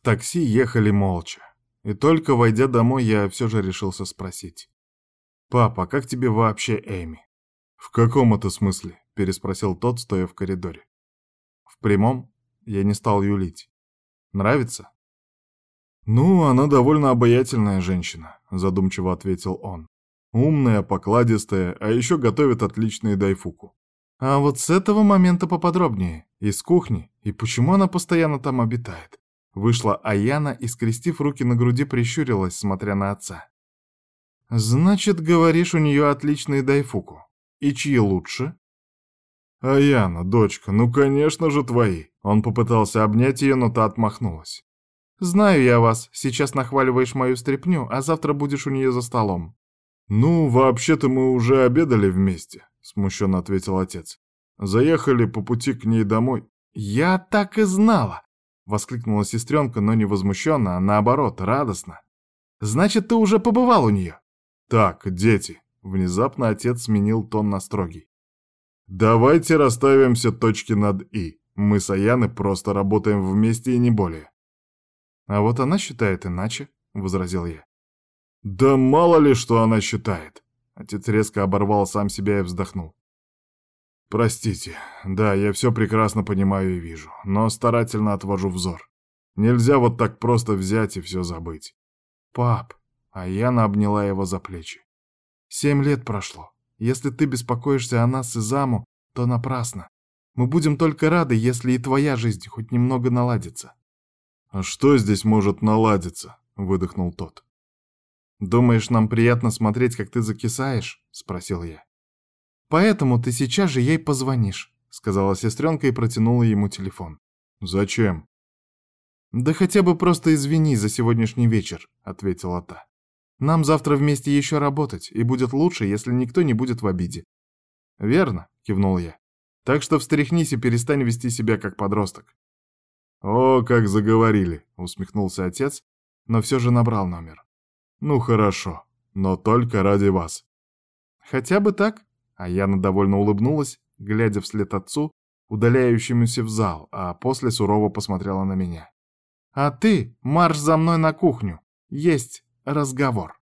В такси ехали молча. И только войдя домой, я все же решился спросить. «Папа, как тебе вообще Эми?» «В каком это смысле?» — переспросил тот, стоя в коридоре. «В прямом?» Я не стал юлить. «Нравится?» «Ну, она довольно обаятельная женщина», — задумчиво ответил он. «Умная, покладистая, а еще готовит отличные дайфуку». «А вот с этого момента поподробнее. Из кухни. И почему она постоянно там обитает?» Вышла Аяна и, скрестив руки на груди, прищурилась, смотря на отца. «Значит, говоришь, у нее отличные дайфуку. И чьи лучше?» «Аяна, дочка, ну, конечно же, твои!» Он попытался обнять ее, но та отмахнулась. «Знаю я вас. Сейчас нахваливаешь мою стряпню, а завтра будешь у нее за столом». «Ну, вообще-то мы уже обедали вместе», — смущенно ответил отец. «Заехали по пути к ней домой». «Я так и знала!» — воскликнула сестренка, но не возмущенно, а наоборот, радостно. «Значит, ты уже побывал у нее?» «Так, дети», — внезапно отец сменил тон на строгий. «Давайте расставим все точки над «и». Мы с Аяной просто работаем вместе и не более. «А вот она считает иначе», — возразил я. «Да мало ли, что она считает!» Отец резко оборвал сам себя и вздохнул. «Простите, да, я все прекрасно понимаю и вижу, но старательно отвожу взор. Нельзя вот так просто взять и все забыть». «Пап!» — а Яна обняла его за плечи. «Семь лет прошло. Если ты беспокоишься о нас и заму, то напрасно. Мы будем только рады, если и твоя жизнь хоть немного наладится. «А что здесь может наладиться?» — выдохнул тот. «Думаешь, нам приятно смотреть, как ты закисаешь?» — спросил я. «Поэтому ты сейчас же ей позвонишь», — сказала сестренка и протянула ему телефон. «Зачем?» «Да хотя бы просто извини за сегодняшний вечер», — ответила та. «Нам завтра вместе еще работать, и будет лучше, если никто не будет в обиде». «Верно», — кивнул я. «Так что встряхнись и перестань вести себя как подросток. «О, как заговорили!» — усмехнулся отец, но все же набрал номер. «Ну хорошо, но только ради вас». «Хотя бы так?» А Яна довольно улыбнулась, глядя вслед отцу, удаляющемуся в зал, а после сурово посмотрела на меня. «А ты марш за мной на кухню. Есть разговор».